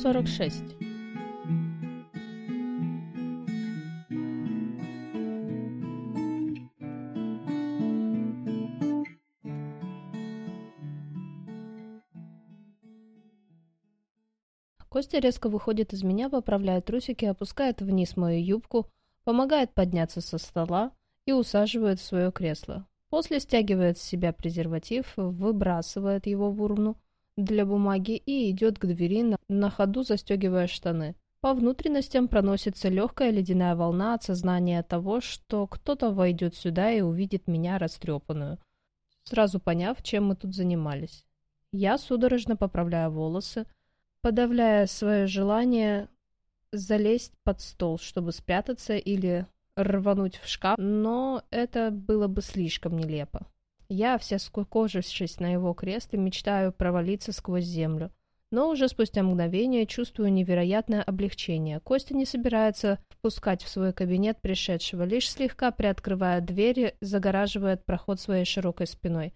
146. Костя резко выходит из меня, поправляет трусики, опускает вниз мою юбку, помогает подняться со стола и усаживает в свое кресло. После стягивает с себя презерватив, выбрасывает его в урну для бумаги и идет к двери, на, на ходу застегивая штаны. По внутренностям проносится легкая ледяная волна от сознания того, что кто-то войдет сюда и увидит меня растрепанную, сразу поняв, чем мы тут занимались. Я судорожно поправляю волосы, подавляя свое желание залезть под стол, чтобы спрятаться или рвануть в шкаф, но это было бы слишком нелепо. Я, вся скукожившись на его кресле, мечтаю провалиться сквозь землю. Но уже спустя мгновение чувствую невероятное облегчение. Костя не собирается впускать в свой кабинет пришедшего, лишь слегка приоткрывая двери, загораживает проход своей широкой спиной.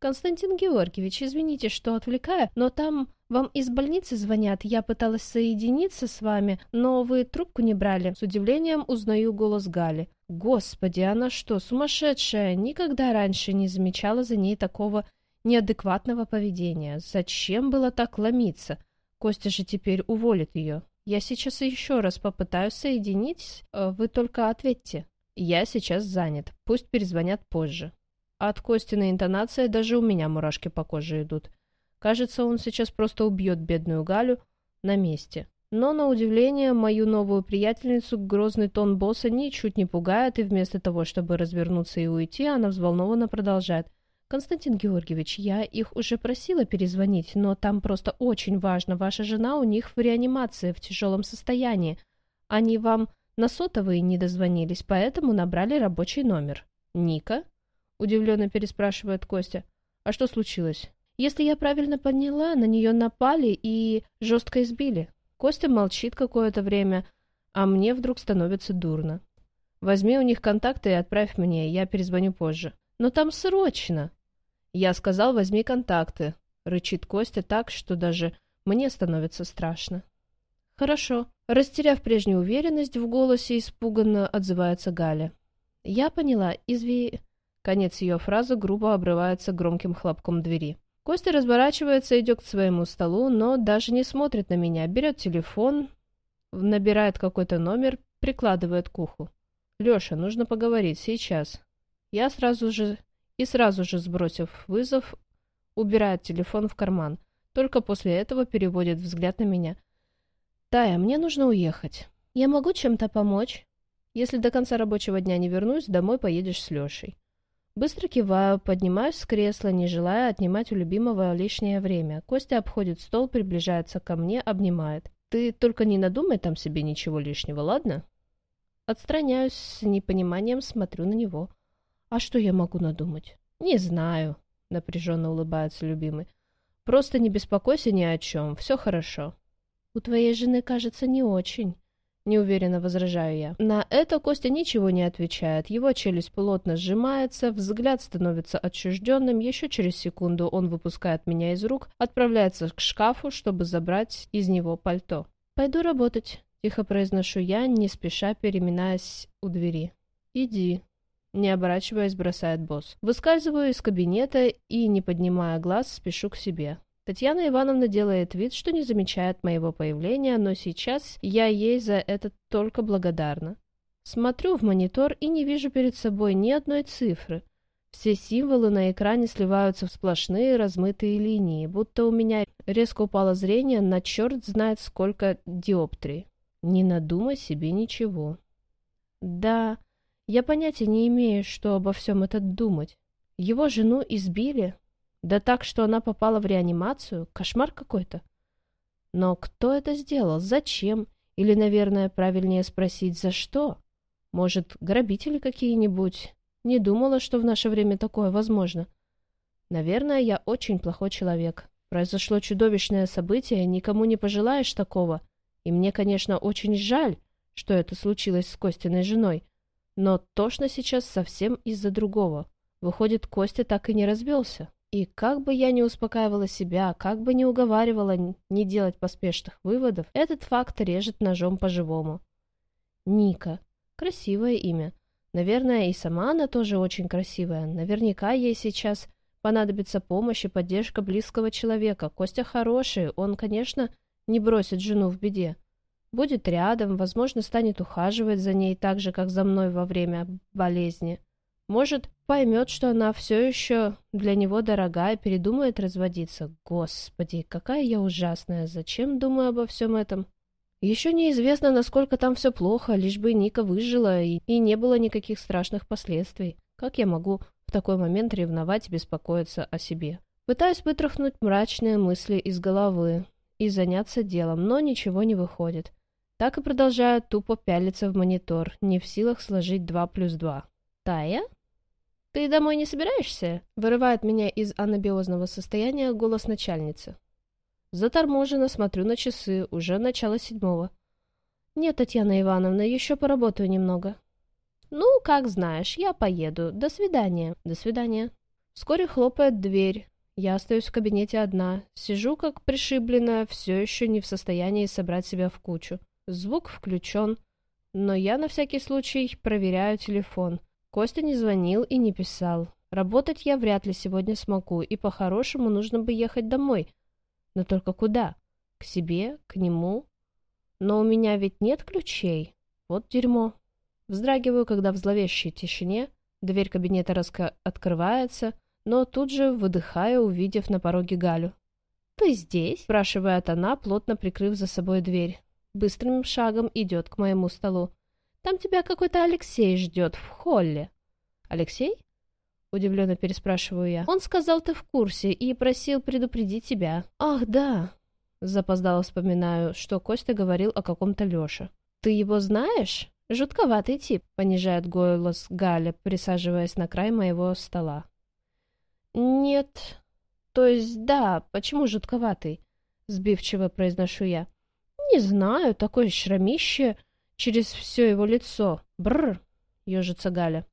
«Константин Георгиевич, извините, что отвлекаю, но там вам из больницы звонят. Я пыталась соединиться с вами, но вы трубку не брали». С удивлением узнаю голос Гали. «Господи, она что, сумасшедшая? Никогда раньше не замечала за ней такого неадекватного поведения. Зачем было так ломиться? Костя же теперь уволит ее. Я сейчас еще раз попытаюсь соединить, э, вы только ответьте. Я сейчас занят. Пусть перезвонят позже». От Костиной интонации даже у меня мурашки по коже идут. Кажется, он сейчас просто убьет бедную Галю на месте. Но, на удивление, мою новую приятельницу грозный тон босса ничуть не пугает, и вместо того, чтобы развернуться и уйти, она взволнованно продолжает. «Константин Георгиевич, я их уже просила перезвонить, но там просто очень важно. Ваша жена у них в реанимации, в тяжелом состоянии. Они вам на сотовые не дозвонились, поэтому набрали рабочий номер». «Ника?» Удивленно переспрашивает Костя. А что случилось? Если я правильно поняла, на нее напали и жестко избили. Костя молчит какое-то время, а мне вдруг становится дурно. Возьми у них контакты и отправь мне, я перезвоню позже. Но там срочно. Я сказал, возьми контакты. Рычит Костя так, что даже мне становится страшно. Хорошо. Растеряв прежнюю уверенность в голосе, испуганно отзывается Галя. Я поняла, изви... Конец ее фразы грубо обрывается громким хлопком двери. Костя разворачивается, идет к своему столу, но даже не смотрит на меня. Берет телефон, набирает какой-то номер, прикладывает к уху. «Леша, нужно поговорить, сейчас». Я сразу же... И сразу же, сбросив вызов, убирает телефон в карман. Только после этого переводит взгляд на меня. «Тая, мне нужно уехать. Я могу чем-то помочь? Если до конца рабочего дня не вернусь, домой поедешь с Лешей». Быстро киваю, поднимаюсь с кресла, не желая отнимать у любимого лишнее время. Костя обходит стол, приближается ко мне, обнимает. «Ты только не надумай там себе ничего лишнего, ладно?» Отстраняюсь, с непониманием смотрю на него. «А что я могу надумать?» «Не знаю», — напряженно улыбается любимый. «Просто не беспокойся ни о чем, все хорошо». «У твоей жены, кажется, не очень», неуверенно возражаю я. На это Костя ничего не отвечает. Его челюсть плотно сжимается, взгляд становится отчужденным. Еще через секунду он выпускает меня из рук, отправляется к шкафу, чтобы забрать из него пальто. «Пойду работать», — тихо произношу я, не спеша переминаясь у двери. «Иди», — не оборачиваясь, бросает босс. Выскальзываю из кабинета и, не поднимая глаз, спешу к себе. Татьяна Ивановна делает вид, что не замечает моего появления, но сейчас я ей за это только благодарна. Смотрю в монитор и не вижу перед собой ни одной цифры. Все символы на экране сливаются в сплошные размытые линии, будто у меня резко упало зрение на черт знает сколько диоптрий. Не надумай себе ничего. Да, я понятия не имею, что обо всем это думать. Его жену избили, да так, что она попала в реанимацию? Кошмар какой-то. Но кто это сделал? Зачем? Или, наверное, правильнее спросить, за что? Может, грабители какие-нибудь? Не думала, что в наше время такое возможно. Наверное, я очень плохой человек. Произошло чудовищное событие, никому не пожелаешь такого. И мне, конечно, очень жаль, что это случилось с Костиной женой. Но тошно сейчас совсем из-за другого. Выходит, Костя так и не развелся. И как бы я ни успокаивала себя, как бы ни уговаривала не делать поспешных выводов, этот факт режет ножом по-живому. Ника. Красивое имя. Наверное, и сама она тоже очень красивая. Наверняка ей сейчас понадобится помощь и поддержка близкого человека. Костя хороший, он, конечно, не бросит жену в беде. Будет рядом, возможно, станет ухаживать за ней так же, как за мной во время болезни. Может, поймет, что она все еще для него дорогая, передумает разводиться. Господи, какая я ужасная. Зачем думаю обо всем этом? Еще неизвестно, насколько там все плохо, лишь бы Ника выжила и, и не было никаких страшных последствий. Как я могу в такой момент ревновать и беспокоиться о себе? Пытаюсь вытряхнуть мрачные мысли из головы и заняться делом, но ничего не выходит. Так и продолжаю тупо пялиться в монитор, не в силах сложить два плюс два. «Тая?» «Ты домой не собираешься?» — вырывает меня из анабиозного состояния голос начальницы. Заторможенно смотрю на часы, уже начало седьмого. «Нет, Татьяна Ивановна, еще поработаю немного». «Ну, как знаешь, я поеду. До свидания». «До свидания». Вскоре хлопает дверь. Я остаюсь в кабинете одна. Сижу как пришибленная, все еще не в состоянии собрать себя в кучу. Звук включен, но я на всякий случай проверяю телефон. Костя не звонил и не писал. Работать я вряд ли сегодня смогу, и по-хорошему нужно бы ехать домой. Но только куда? К себе? К нему? Но у меня ведь нет ключей. Вот дерьмо. Вздрагиваю, когда в зловещей тишине дверь кабинета раска... открывается, но тут же выдыхаю, увидев на пороге Галю. «Ты здесь?» – спрашивает она, плотно прикрыв за собой дверь. Быстрым шагом идет к моему столу. Там тебя какой-то Алексей ждет в холле. Алексей? Удивленно переспрашиваю я. Он сказал, ты в курсе и просил предупредить тебя. Ах, да. Запоздало вспоминаю, что Костя говорил о каком-то Лёше. Ты его знаешь? Жутковатый тип, понижает голос Галя, присаживаясь на край моего стола. Нет. То есть, да, почему жутковатый? Сбивчиво произношу я. Не знаю, такое шрамище через все его лицо. Бррр, ежится Галя.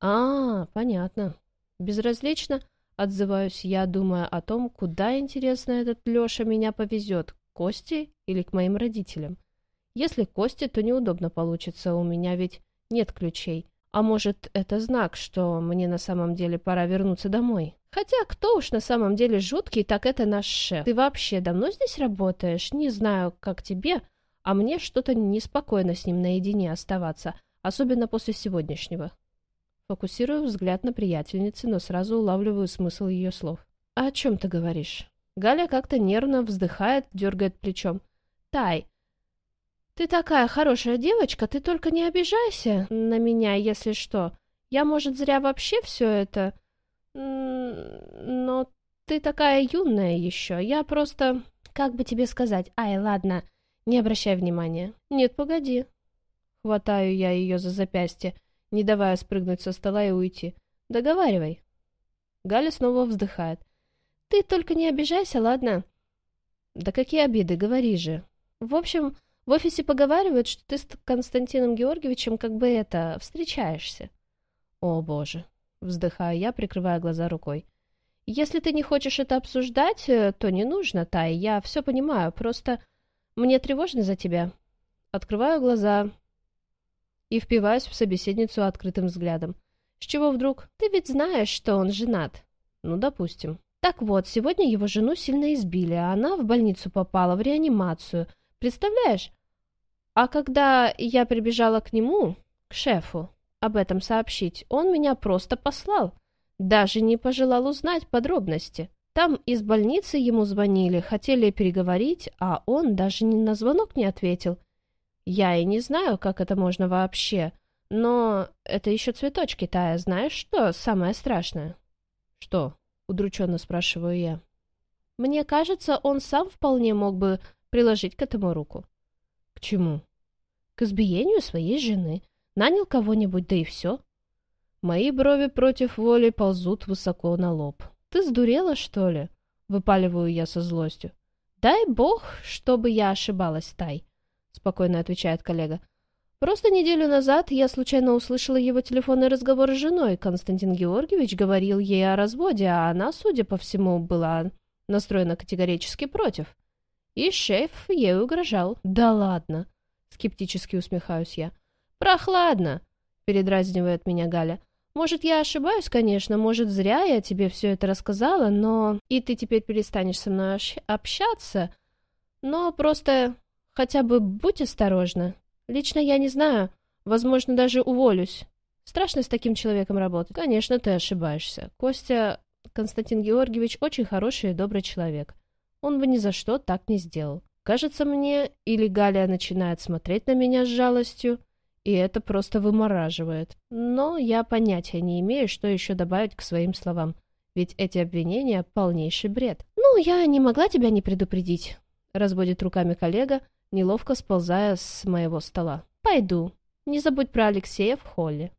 А, понятно. Безразлично отзываюсь я, думая о том, куда, интересно, этот Леша меня повезет, к Косте или к моим родителям. Если Косте, то неудобно получится, у меня ведь нет ключей. А может, это знак, что мне на самом деле пора вернуться домой? Хотя, кто уж на самом деле жуткий, так это наш шеф. Ты вообще давно здесь работаешь? Не знаю, как тебе, а мне что-то неспокойно с ним наедине оставаться, особенно после сегодняшнего. Фокусирую взгляд на приятельнице, но сразу улавливаю смысл ее слов. «А о чем ты говоришь?» Галя как-то нервно вздыхает, дергает плечом. «Тай, ты такая хорошая девочка, ты только не обижайся на меня, если что. Я, может, зря вообще все это... Но ты такая юная еще. Я просто... Как бы тебе сказать? Ай, ладно, не обращай внимания. Нет, погоди. Хватаю я ее за запястье, не давая спрыгнуть со стола и уйти. Договаривай. Галя снова вздыхает. Ты только не обижайся, ладно? Да какие обиды, говори же. В общем, в офисе поговаривают, что ты с Константином Георгиевичем как бы это, встречаешься. О, боже. Вздыхаю я, прикрывая глаза рукой. Если ты не хочешь это обсуждать, э, то не нужно, Тай, я все понимаю, просто мне тревожно за тебя. Открываю глаза и впиваюсь в собеседницу открытым взглядом. С чего вдруг? Ты ведь знаешь, что он женат. Ну, допустим. Так вот, сегодня его жену сильно избили, а она в больницу попала, в реанимацию. Представляешь? А когда я прибежала к нему, к шефу, об этом сообщить, он меня просто послал. Даже не пожелал узнать подробности. Там из больницы ему звонили, хотели переговорить, а он даже ни на звонок не ответил. Я и не знаю, как это можно вообще, но это еще цветочки, Тая. Знаешь, что самое страшное? Что? Удрученно спрашиваю я. Мне кажется, он сам вполне мог бы приложить к этому руку. К чему? К избиению своей жены. Нанял кого-нибудь, да и все. Мои брови против воли ползут высоко на лоб. «Ты сдурела, что ли?» — выпаливаю я со злостью. «Дай бог, чтобы я ошибалась, Тай», — спокойно отвечает коллега. Просто неделю назад я случайно услышала его телефонный разговор с женой. Константин Георгиевич говорил ей о разводе, а она, судя по всему, была настроена категорически против. И шеф ей угрожал. «Да ладно!» — скептически усмехаюсь я. «Прохладно!» — передразнивает меня Галя. «Может, я ошибаюсь, конечно, может, зря я тебе все это рассказала, но... И ты теперь перестанешь со мной общаться, но просто хотя бы будь осторожна. Лично я не знаю. Возможно, даже уволюсь. Страшно с таким человеком работать. Конечно, ты ошибаешься. Костя Константин Георгиевич очень хороший и добрый человек. Он бы ни за что так не сделал. Кажется мне, или Галя начинает смотреть на меня с жалостью, и это просто вымораживает. Но я понятия не имею, что еще добавить к своим словам. Ведь эти обвинения — полнейший бред. «Ну, я не могла тебя не предупредить», — разводит руками коллега, неловко сползая с моего стола. «Пойду. Не забудь про Алексея в холле».